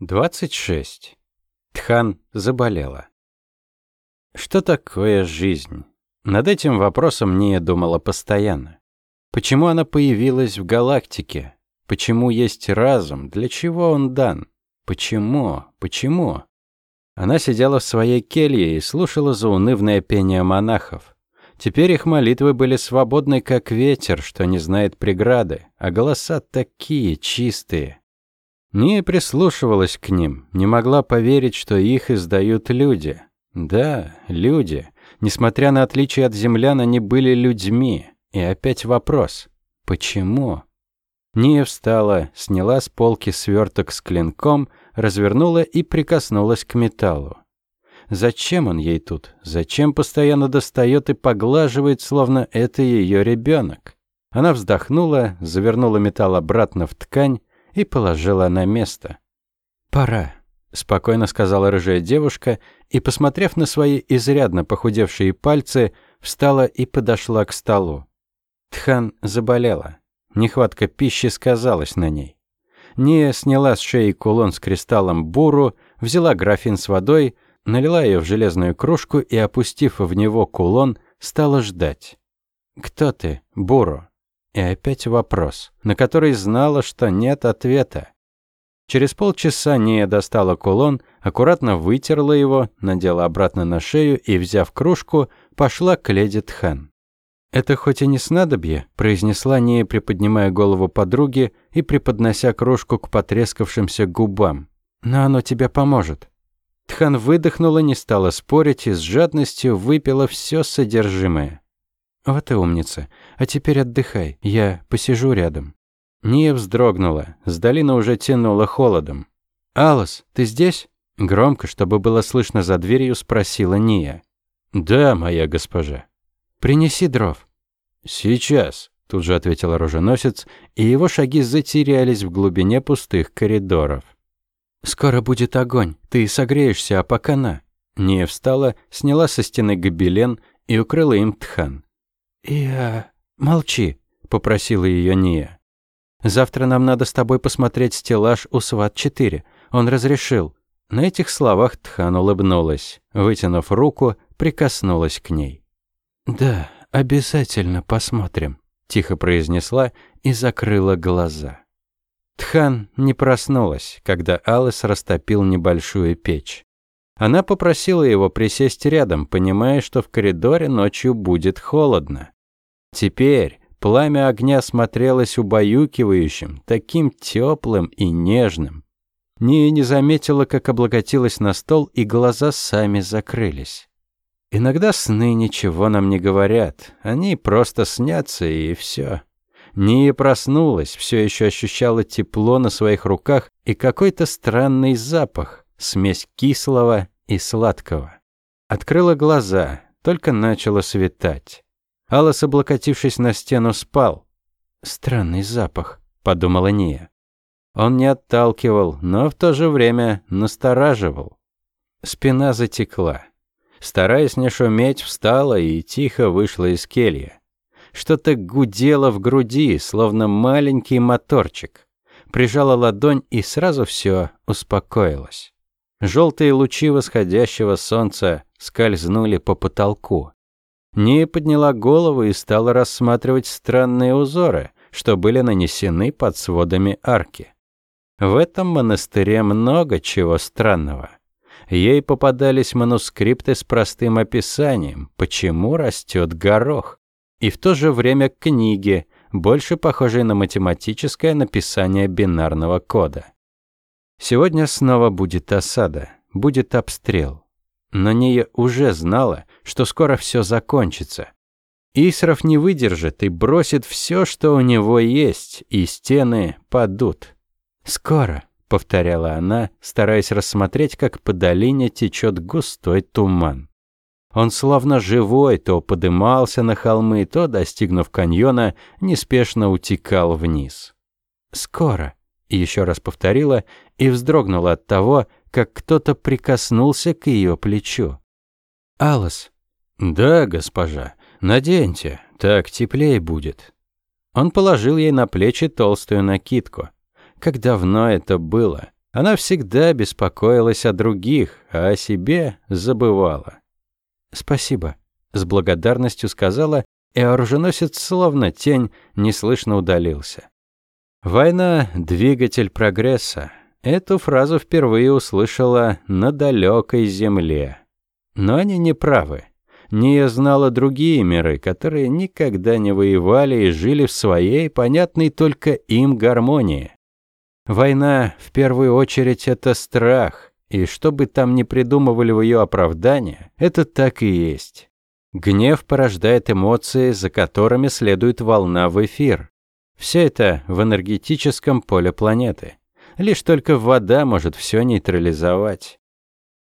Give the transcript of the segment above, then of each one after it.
26. Тхан заболела. Что такое жизнь? Над этим вопросом Ния думала постоянно. Почему она появилась в галактике? Почему есть разум? Для чего он дан? Почему? Почему? Она сидела в своей келье и слушала заунывное пение монахов. Теперь их молитвы были свободны, как ветер, что не знает преграды, а голоса такие чистые, не прислушивалась к ним, не могла поверить, что их издают люди. Да, люди. Несмотря на отличие от землян, они были людьми. И опять вопрос. Почему? Ния встала, сняла с полки сверток с клинком, развернула и прикоснулась к металлу. Зачем он ей тут? Зачем постоянно достает и поглаживает, словно это ее ребенок? Она вздохнула, завернула металл обратно в ткань, и положила на место. «Пора», — спокойно сказала рыжая девушка и, посмотрев на свои изрядно похудевшие пальцы, встала и подошла к столу. Тхан заболела. Нехватка пищи сказалась на ней. Ния сняла с шеи кулон с кристаллом буру, взяла графин с водой, налила ее в железную кружку и, опустив в него кулон, стала ждать. «Кто ты, Буру?» И опять вопрос, на который знала, что нет ответа. Через полчаса Ния достала кулон, аккуратно вытерла его, надела обратно на шею и, взяв кружку, пошла к леди Тхан. «Это хоть и не снадобье», – произнесла Ния, приподнимая голову подруги и преподнося кружку к потрескавшимся губам. «Но оно тебе поможет». Тхан выдохнула, не стала спорить и с жадностью выпила все содержимое. «Вот и умница. А теперь отдыхай, я посижу рядом». Ния вздрогнула, с долины уже тянуло холодом. «Алос, ты здесь?» Громко, чтобы было слышно за дверью, спросила Ния. «Да, моя госпожа». «Принеси дров». «Сейчас», – тут же ответил оруженосец, и его шаги затерялись в глубине пустых коридоров. «Скоро будет огонь, ты согреешься, а пока на». Ния встала, сняла со стены гобелен и укрыла им тхан. «Я...» «Молчи», — попросила ее Ния. «Завтра нам надо с тобой посмотреть стеллаж у СВАТ-4. Он разрешил». На этих словах Тхан улыбнулась, вытянув руку, прикоснулась к ней. «Да, обязательно посмотрим», — тихо произнесла и закрыла глаза. Тхан не проснулась, когда Алис растопил небольшую печь. Она попросила его присесть рядом, понимая, что в коридоре ночью будет холодно. Теперь пламя огня смотрелось убаюкивающим, таким теплым и нежным. Ния не заметила, как облокотилась на стол, и глаза сами закрылись. Иногда сны ничего нам не говорят, они просто снятся и все. Ния проснулась, все еще ощущала тепло на своих руках и какой-то странный запах, смесь кислого и сладкого. Открыла глаза, только начало светать. Алос, облокотившись на стену, спал. «Странный запах», — подумала Ния. Он не отталкивал, но в то же время настораживал. Спина затекла. Стараясь не шуметь, встала и тихо вышла из кельи. Что-то гудело в груди, словно маленький моторчик. Прижала ладонь, и сразу все успокоилось. Желтые лучи восходящего солнца скользнули по потолку. Ния подняла голову и стала рассматривать странные узоры, что были нанесены под сводами арки. В этом монастыре много чего странного. Ей попадались манускрипты с простым описанием, почему растет горох, и в то же время книги, больше похожие на математическое написание бинарного кода. Сегодня снова будет осада, будет обстрел. Но Ния уже знала, что скоро все закончится. Исров не выдержит и бросит все, что у него есть, и стены падут. «Скоро», — повторяла она, стараясь рассмотреть, как по долине течет густой туман. Он словно живой то подымался на холмы, то, достигнув каньона, неспешно утекал вниз. «Скоро», еще раз повторила и вздрогнула от того, как кто-то прикоснулся к ее плечу. «Алос». «Да, госпожа, наденьте, так теплее будет». Он положил ей на плечи толстую накидку. Как давно это было. Она всегда беспокоилась о других, а о себе забывала. «Спасибо», — с благодарностью сказала, и оруженосец, словно тень, неслышно удалился. «Война — двигатель прогресса». Эту фразу впервые услышала на далекой земле. Но они не правы. Ния знала другие миры, которые никогда не воевали и жили в своей, понятной только им гармонии. Война, в первую очередь, это страх, и что бы там ни придумывали в ее оправдание, это так и есть. Гнев порождает эмоции, за которыми следует волна в эфир. Все это в энергетическом поле планеты. Лишь только вода может все нейтрализовать.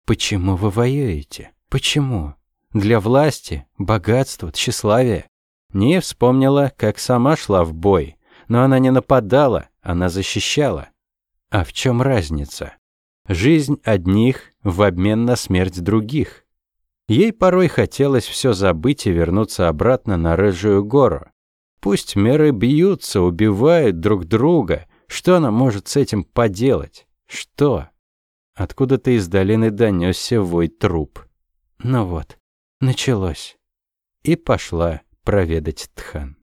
Почему вы воюете? Почему? Для власти, богатства, тщеславия? Не вспомнила, как сама шла в бой, но она не нападала, она защищала. А в чем разница? Жизнь одних в обмен на смерть других. Ей порой хотелось все забыть и вернуться обратно на Рыжую гору. Пусть меры бьются, убивают друг друга. Что она может с этим поделать? Что? Откуда-то из долины донесся вой труп. Ну вот, началось. И пошла проведать Тхан.